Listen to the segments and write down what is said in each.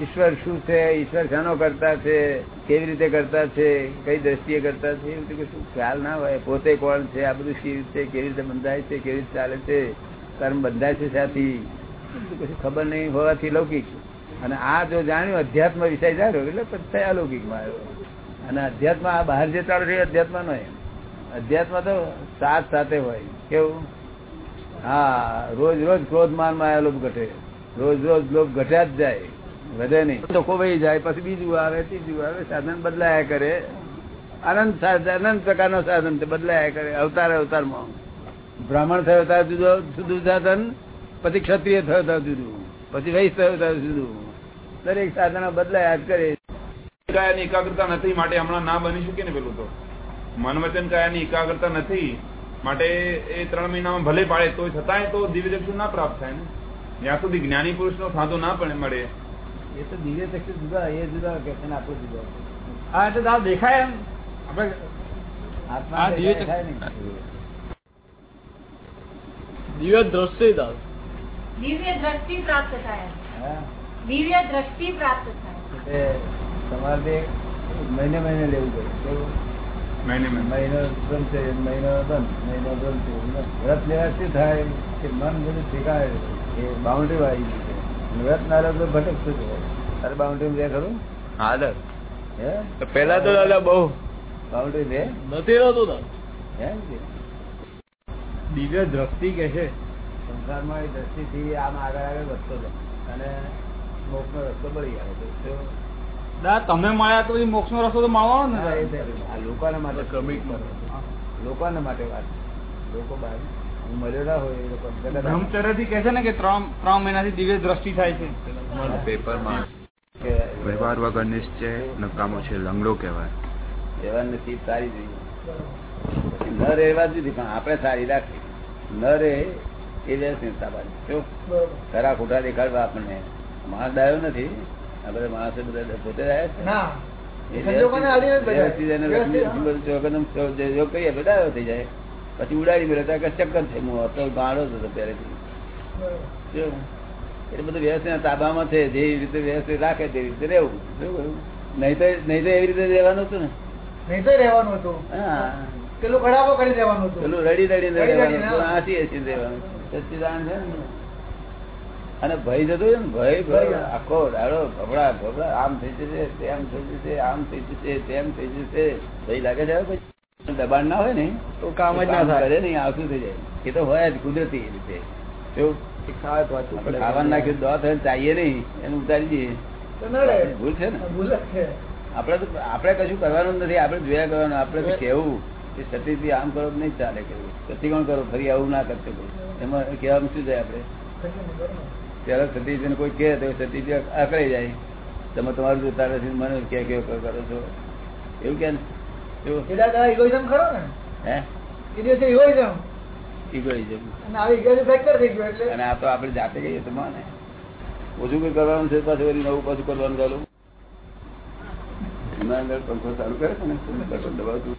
ઈશ્વર શું છે? ઈશ્વર શાનો કરતા છે? કેવી રીતે કરતા છે? કઈ દ્રષ્ટિએ કરતા છે? એવું કશું ખ્યાલ ના હોય. પોતે કોણ છે? આ બધું શી રીતે, કેવી રીતે બંધાય છે? કેવી રીતે ચાલે છે? કર્મ બંધાય છે સાથી? કશું ખબર નહીં હોવાથી લૌકિક અને આ જો જાણ્યું, અધ્યાત્મ વિષય જાણ્યો, એટલે પછી અલૌકિકમાં આવ્યો. અને અધ્યાત્મ આ બહાર જે ચાલુ છે અધ્યાત્મ નો અધ્યાત્મ તો સાથ સાથે હોય. કેવું? હા, રોજ રોજ ક્રોધ માનમાં લોભ ઘટે. રોજ રોજ લોભ ઘટ્યા જ જાય. વધે નહીં. તો ખોવાઈ જાય, પછી બીજું આવે, ત્રીજું આવે, સાધન બદલાયા કરે. અનંત અનંત પ્રકારનો સાધન બદલાયા કરે, અવતાર અવતારમાં. બ્રાહ્મણ થયો તાર જુદો જુદું સાધન, પછી ક્ષત્રિય થયો તાર જુદું, પછી વૈશ થયો તાર જુદું. દરેક સાધનો બદલાયા જ કરે. કાયાની એકાગ્રતા નથી માટે હમણાં ના બની શકે ને પેલું તો. મન વચન કાયાની એકાગ્રતા નથી માટે એ ત્રણ મહિનામાં ભલે પાડે તો છતાંય તો દિવ્ય ના પ્રાપ્ત થાય ને. જ્યાં સુધી જ્ઞાની પુરુષ નો સાધો ના પણ મળે એ તો દિવ્ય ચક્ષુ જુદા એ જુદા કે છે આપણું જુદા. હા એટલે દાદા દેખાય એમ. આપણે આત્મા દેખાય નહીં. દિવ્ય દ્રષ્ટિ દાદા દિવ્ય દ્રષ્ટિ પ્રાપ્ત થાય. દિવ્ય દ્રષ્ટિ પ્રાપ્ત થાય. તમારે મહિને મહિને લેવું પડે. કેવું? મહિને મહિને. છે મહિનો બંધ મહિનો વ્રત લેવાથી થાય કે મન બધું ઠેકાય એ બાઉન્ડ્રી વાળી ગઈ છે અને વ્રત ના રહે તો ભટકતું જ હોય તારે બાઉન્ડ્રી લે ખરું? હા? હે પેલા તો દાદા બહુ. બાઉન્ડ્રી છે? નથી રહેતો દિવ્ય દ્રષ્ટિ કે છે? સંસારમાં એ દ્રષ્ટિથી આમ આગળ આગળ વધતો જાય. અને મોક્ષનો રસ્તો બળી આવે તો શું? તમે મળ્યા તો મોક્ષ નો રસ્તો તો માળવાનો ને લોકોના માટે ક્રમિક લોકોના માટે વાત લોકો બહાર હું મળ્યો ના હોય એ લોકો બ્રહ્મચર્યથી કે છે ને કે ત્રણ ત્રણ મહિનાથી દિવ્ય દ્રષ્ટિ થાય છે. પેપરમાં વ્યવહાર વગર નિશ્ચય નકામો છે લંગડો કહેવાય. એવા નસીબ સારી જોઈએ ન રહેવા જ પણ આપણે સારી રાખી ન રહે એ વ્યવસ્થિત સાબાની ખરા ખોટા દેખાડવા આપણને. માણસ ડાયો નથી. આ બધા માણસો બધા પોતે ડાયા છે. ના. એ. વ્યવસ્થિત તો ડાયો થઈ જાય. પછી ઉડાડી મેળે ચક્કર છે હું હતો ગાળો જ હતો પહેલેથી. એટલે બધું વ્યવસ્થિત તાબામાં છે જે રીતે વ્યવસ્થિત રાખે તે રીતે રહેવું. નહીં તો નહીં તો એવી રીતે રહેવાનું હતું ને? નહીં તો રહેવાનું હતું. પેલું કડાપો કરી દેવાનું હતું. પેલું રડી રડી રહેવાનું હસી રહેવાનું. છે ને? અને ભય જતો હોય ને ભય ભય. આખો દાડો ભભડા ભભડા આમ થઈ જશે તેમ થઈ જશે આમ થઈ જશે તેમ થઈ જશે. ભય લાગે છે પછી? દબાણ ના હોય ને તો કામ જ ના થાય. નહીં આવતું થઈ જાય? એ તો હોય જ કુદરતી રીતે. ખાવાનું નાખ્યું થઈને ચાહીએ નહીં એને ઉતારી દઈએ. ભૂલ છે ને? ભૂલ છે. આપણે તો આપણે કશું કરવાનું નથી આપણે જોયા કરવાનું. આપણે તો કેવું કે સતીથી આમ કરો નહીં ચાલે કેવું સતી કોણ કરો? ફરી આવું ના કરતો એમાં કહેવામાં શું જાય આપણે? ત્યારે સતીજીને કોઈ કહે તો સતીજી આકરાઈ જાય. તમે તમારું જોતા નથી મને કે કેવો કરો છો? એવું કે ને. એ ખરો ને? હે? એ દિવસે egoism. egoism. અને આ egoism fracture થઈ ગયું એટલે. અને આ તો આપણે જાતે કહીએ તો માને. ઓછું કંઈ કરવાનું છે પાછું વળી નવું પાછું કરવાનું ચાલુ. અંદર પંખો ચાલુ કરે ને બટન દબાવતું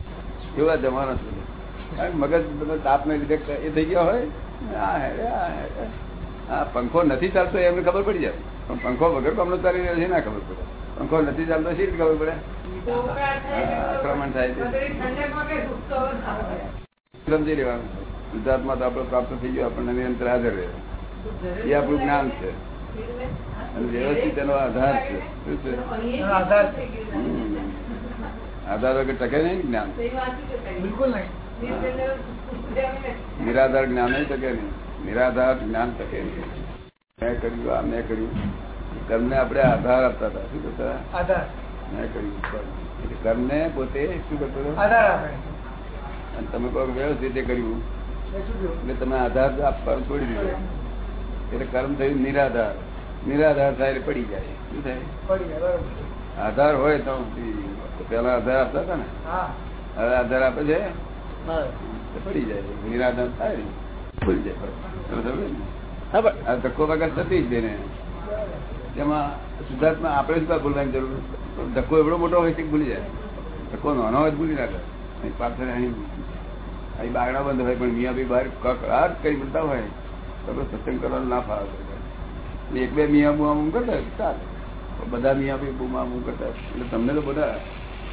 એવા જમાના છે મગજ બધા તાપને લીધે એ થઈ ગયા હોય. આ હેડે, આ હેડે. આ પંખો નથી ચાલતો એમને ખબર પડી જાય. પણ પંખો વગર કમનો ચાલી રહ્યો છે ના ખબર પડે. પંખો નથી ચાલતો શી ખબર પડે? આક્રમણ થાય સમજી લેવાનું. ગુજરાતમાં તો આપણે પ્રાપ્ત થઈ ગયું આપણને નિરંતર હાજર રહે. એ આપણું જ્ઞાન છે. અને વ્યવસ્થિત એનો આધાર છે. શું છે? આધાર છે. આધાર વગર ટકે નહીં જ્ઞાન. બિલકુલ નહીં. નિરાધાર જ્ઞાન નહીં ટકે નહીં. નિરાધાર જ્ઞાન ટકે નહીં. મેં કર્યું આ મેં કર્યું. તમને આપણે આધાર આપતા હતા. શું કરતા આધાર. કર્મને પોતે શું કરતો હતો? આધાર આપે. અને તમે કોઈ વ્યવસ્થિત કર્યું? એટલે તમે આધાર આપવાનું છોડી દીધો. એટલે કર્મ થયું નિરાધાર. નિરાધાર થાય એટલે પડી જાય. શું થાય? પડી આધાર હોય તો પેલા આધાર આપતા હતા ને? હવે આધાર આપે છે? પડી જાય. નિરાધાર થાય ને. ભૂલી જાય. ધક્કો વગર થતી જ તેને તેમાં શુદ્ધાત્મા આપણે શું ભૂલવાની જરૂર ધક્કો એવડો મોટો હોય છે ભૂલી જાય? ધક્કો નાનો હોય ભૂલી નાખે. અહીં પાછળ અહીં અહીં બાગડા બંધ હોય, પણ મિયા બી બહાર કકડાટ કરી બધા હોય, તો સત્સંગ કરવાનું ના ફાવે એક બે મિયા બુમા આમ કરતા ચાલે. બધા મિયા ભાઈ બુમા બુમ કરતા એટલે તમને તો બધા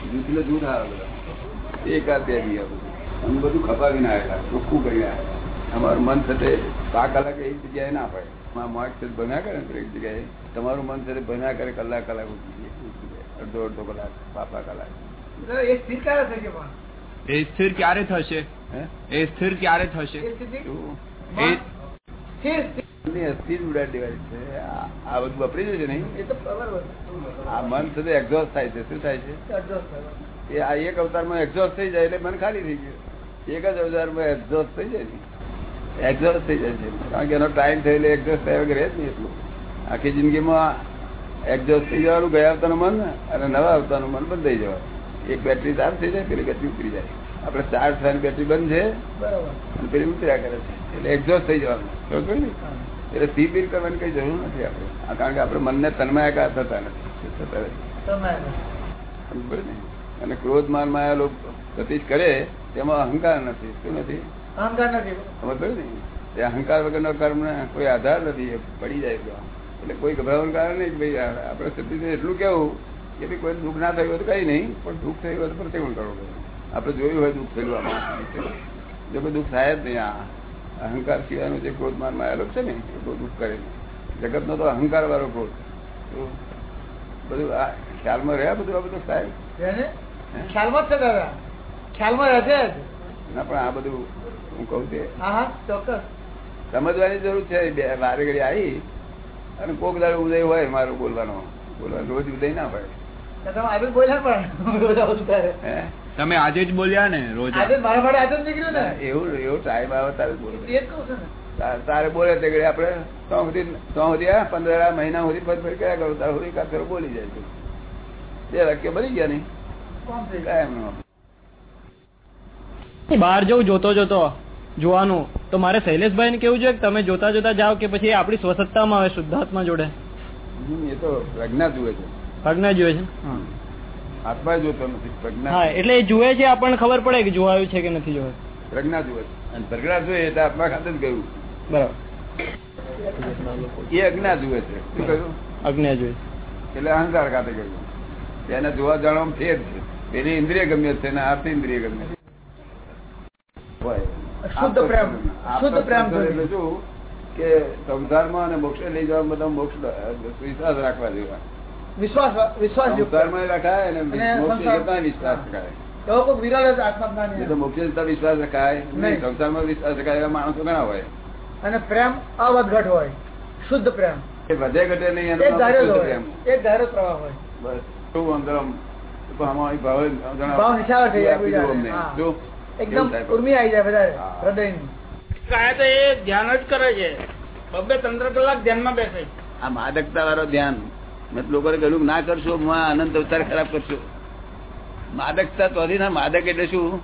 જૂથને એટલે જૂથ આવે બધા. એક આ બે મિયા બધું અમે બધું ખપાવીને આવેલા, ચોખ્ખું કરી આવેલા. અમારું મન થતે પાક કલાક એવી જગ્યાએ ના પડે. માં છે ભણ્યા કરે ને એક જગ્યાએ? તમારું મન છે ભણ્યા કરે કલાક કલાક ઉઠી જાય, અડધો અડધો કલાક પાપા કલાક. એ સ્થિર ક્યારે થશે પણ? એ સ્થિર ક્યારે થશે? એ સ્થિર ક્યારે થશે? અસ્થિર દેવાય છે. આ બધું વાપરી જશે નહીં. એ તો આ મન થતે એક્ઝોસ્ટ થાય છે. શું થાય છે? એ આ એક અવતારમાં એક્ઝોસ્ટ થઈ જાય એટલે મન ખાલી થઈ ગયું. એક જ અવતારમાં એક્ઝોસ્ટ થઈ જાય ને. એક્ઝોસ્ટ થઈ જાય છે. કારણ કે એનો ટાઈમ થયેલો એક્ઝોસ્ટ થયા વગર જ નહીં એટલું. આખી જિંદગીમાં એક્ઝોસ્ટ થઈ જવાનું, ગયા આવતાનું મન અને નવા આવતાનું મન બંધ થઈ જવાનું. એક બેટરી ચાર્જ થઈ જાય, પેલી બેટરી ઉતરી જાય. આપણે ચાર્જ થવાની બેટરી બંધ છે બરાબર અને પેલી ઉતર્યા કરે છે. એટલે એક્ઝોસ્ટ થઈ જવાનું. એટલે સી પીર કરવાની કઈ જરૂર નથી આપણે. કારણ કે આપણે મનને તન્માયકાર થતા નથી. થતા? અને ક્રોધ માન માયા લોકો પ્રતિશ કરે, તેમાં અહંકાર નથી. શું નથી? અહંકાર નથી. અહંકાર વગરનો કર્મ કોઈ આધાર નથી પડી જાય તો. એટલે કોઈ ગભરાવાનું કારણ નહીં ભાઈ આપણે સતીશ એટલું કેવું કે ભાઈ કોઈ દુઃખ ના થયું હોય તો કઈ નહીં પણ દુઃખ થયું હોય તો પ્રતિકોણ કરવું આપણે જોયું હોય દુઃખ થયેલું આમાં. જો કોઈ દુઃખ થાય જ નહીં આ અહંકાર સિવાયનો જે ક્રોધ માન માયા છે ને એ બહુ દુઃખ કરે જગતનો તો અહંકાર વાળો ક્રોધ બધું આ ખ્યાલમાં રહ્યા બધું આ બધું સાહેબ? ખ્યાલમાં જ છે દાદા. ખ્યાલમાં રહેશે છે ના પણ આ બધું હું કહું તે. સમજવાની જરૂર છે બે વારે ઘડી આવી અને કોક દાડો ઉદય હોય મારો બોલવાનો. બોલવાનો રોજ ઉદય ના પડે તમે આજે જ બોલ્યા પણ રોજ આવું ત્યારે. હે? તમે આજે જ બોલ્યા ને રોજ આજે જ મારા માટે આજે જ નીકળ્યું ને? એવું એવું ટાઈમ આવે તારે ને. તારે- બોલે તે ઘડી આપડે તો સુધી તો સુધી પંદર આ મહિના સુધી ફરી ફરી કર્યા કરો તારે સુધી કાંઈ બોલી જાય છે. બે વાક્ય બની ગયા નહીં. કાયમ? બહાર જવું જોતો જોતો જોવાનું. તો મારે શૈલેષભાઈ ને કેવું જોઈએ કે તમે જોતા જોતા જાઓ કે પછી આપણી સ્વસત્તામાં આવે શુદ્ધાત્મા જોડે? એ તો પ્રજ્ઞા જુએ છે. પ્રજ્ઞા જુએ છે? આત્મા જોતો નથી પ્રજ્ઞા હા એટલે એ જુએ છે આપણને ખબર પડે કે જોવાયું છે કે નથી જોવાયું. પ્રજ્ઞા જુએ છે. અને પ્રજ્ઞા જોઈએ એટલે આત્મા ખાતે જ ગયું. બરાબર. એ અજ્ઞા જુએ છે. શું કહ્યું? અજ્ઞા જુએ એટલે અહંકાર ખાતે ગયું. તેને જોવા જાણવા ફેર છે. પેલી ઇન્દ્રિય ગમ્ય છે ને આર્થ ઇન્દ્રિય ગમ્ય છે. હોય. શુદ્ધ પ્રેમ. શુદ્ધ પ્રેમ એટલે શું કે સંસારમાં અને મોક્ષે લઈ જવા બધા મોક્ષ વિશ્વાસ રાખવા જેવા. વિશ્વાસ વિશ્વાસ સંસારમાં રખાય અને મોક્ષે વિશ્વાસ રખાય. એવો કોઈ જ આત્મજ્ઞાની તો મોક્ષે વિશ્વાસ રખાય. નહીં. નહીં સંસારમાં વિશ્વાસ રખાય એવા માણસો ઘણા હોય. અને પ્રેમ અવધઘટ હોય. શુદ્ધ પ્રેમ. એ વધે ઘટે નહીં એક પ્રેમ. એક ધારો પ્રવાહ હોય. બસ શું અંદર ભાવ. ભાવ હિસાબ થઈ જાય એકદમ ઉર્મી આવી જાય વધારે. હૃદયની. કાયા તો એ ધ્યાન જ કરે છે. બબે તંત્ર કલાક ધ્યાનમાં બેસે. આ માદકતા વાળો ધ્યાન. મેં લોકોને કહ્યું ના કરશો હું આ અનંત અવતાર ખરાબ કરશો. માદકતા તો ના માદક એટલે શું?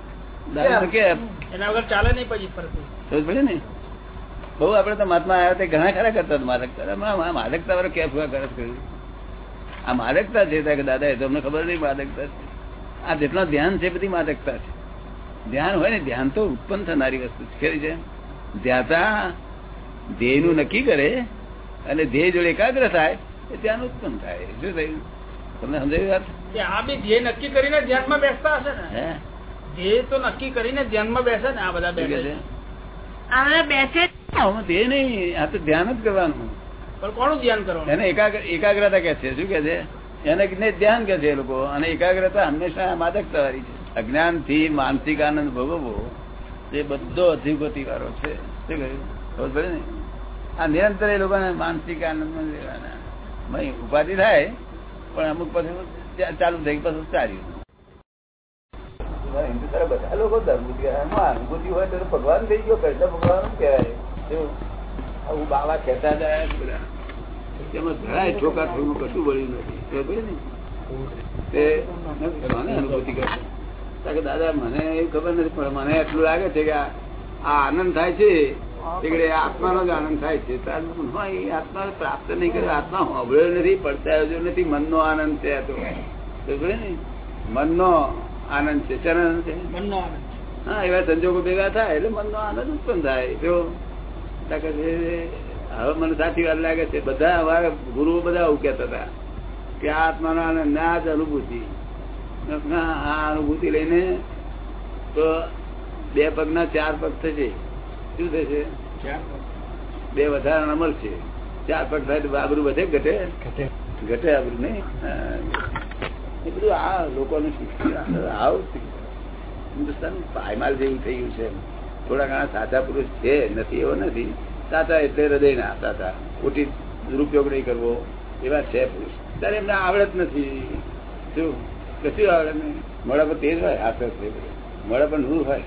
કે. એના વગર ચાલે નહીં પછી પડે ને. બહુ આપડે તો મહાત્મા આવ્યા તે ઘણા ખરા કરતા માદકતા. માદકતા વાળો કહ્યું આ માદકતા છે દાદા એ તો અમને ખબર નહીં માદકતા છે. આ જેટલો ધ્યાન છે બધી માદકતા છે. ધ્યાન હોય ને ધ્યાન તો ઉત્પન્ન થનારી વસ્તુ છે. ખરી છે? ધ્યાતા ધ્યેયનું નક્કી કરે અને ધ્યેય જોડે એકાગ્ર થાય એ ધ્યાન ઉત્પન્ન થાય. શું થયું? તમને સમજાવી વાત? આ બી ધ્યેય નક્કી કરીને ધ્યાનમાં બેસતા હશે ને? હે? ધ્યેય તો નક્કી કરીને ધ્યાનમાં બેસે ને આ બધા બેસે. છે? હવે બેસે ધ્યેય નહીં આ તો ધ્યાન જ કરવાનું. પણ કોનું ધ્યાન કરવાનું? એને એકાગ્રતા કે છે. શું કે છે? એને ધ્યાન કે છે એ લોકો. અને એકાગ્રતા હંમેશા માદકતા વાળી છે. અજ્ઞાનથી માનસિક આનંદ ભોગવવો, તે બધો અધિગતિ વાળો છે. શું કહ્યું? ને? આ નિરંતર એ લોકોને માનસિક આનંદ લેવાના ઉપાધિ થાય, પણ અમુક પછી ચાલુ થઈ, પછી ચાલ્યું. હિન્દુ તારા બધા લોકો ધર્મ અનુભૂતિ હોય તો ભગવાન થઈ ગયો કૃષ્ણ ભગવાન કહેવાય. આવું બાવા કહેતા જાય બધા. તેમાં જરાય ઠોકા કશું બળ્યું નથી. તે અનુભૂતિ કરે કારણ કે દાદા મને એવું ખબર નથી પણ મને એટલું લાગે છે કે આ આનંદ થાય છે. તે આત્માનો જ આનંદ થાય છે. આત્મા પ્રાપ્ત નહીં કર્યો આત્મા હોબળ્યો નથી પડતાયો નથી. મનનો આનંદ છે તો. ને? મનનો આનંદ છે. શેનો આનંદ છે? મનનો આનંદ હા એવા સંજોગો ભેગા થાય એટલે મનનો આનંદ ઉત્પન્ન થાય. જો હવે મને સાચી વાત લાગે છે. બધા અમારા ગુરુઓ બધા આવું કહેતા હતા કે આ આત્માનો આનંદ ના જ અનુભૂતિ. આ અનુભૂતિ લઈને તો બે પગના ચાર પગ થશે. શું થશે? બે વધારાના મળશે. ચાર પગ થાય તો આબરું વધે ઘટે? ઘટે. આબરું નહીં? એ બધું આ લોકોનું આવું હિન્દુસ્તાન પાયમાલ જેવું થયું છે થોડા ઘણા સાચા પુરુષ છે નથી એવો નથી. સાચા એટલે હૃદય ના સાચા. ખોટી દુરુપયોગ નહીં કરવો. એવા છે પુરુષ. ત્યારે એમને આવડત નથી. શું? કશું આવડે નહીં મોડા પર તેજ હોય હાથ છે મોડા પર નૂર હોય?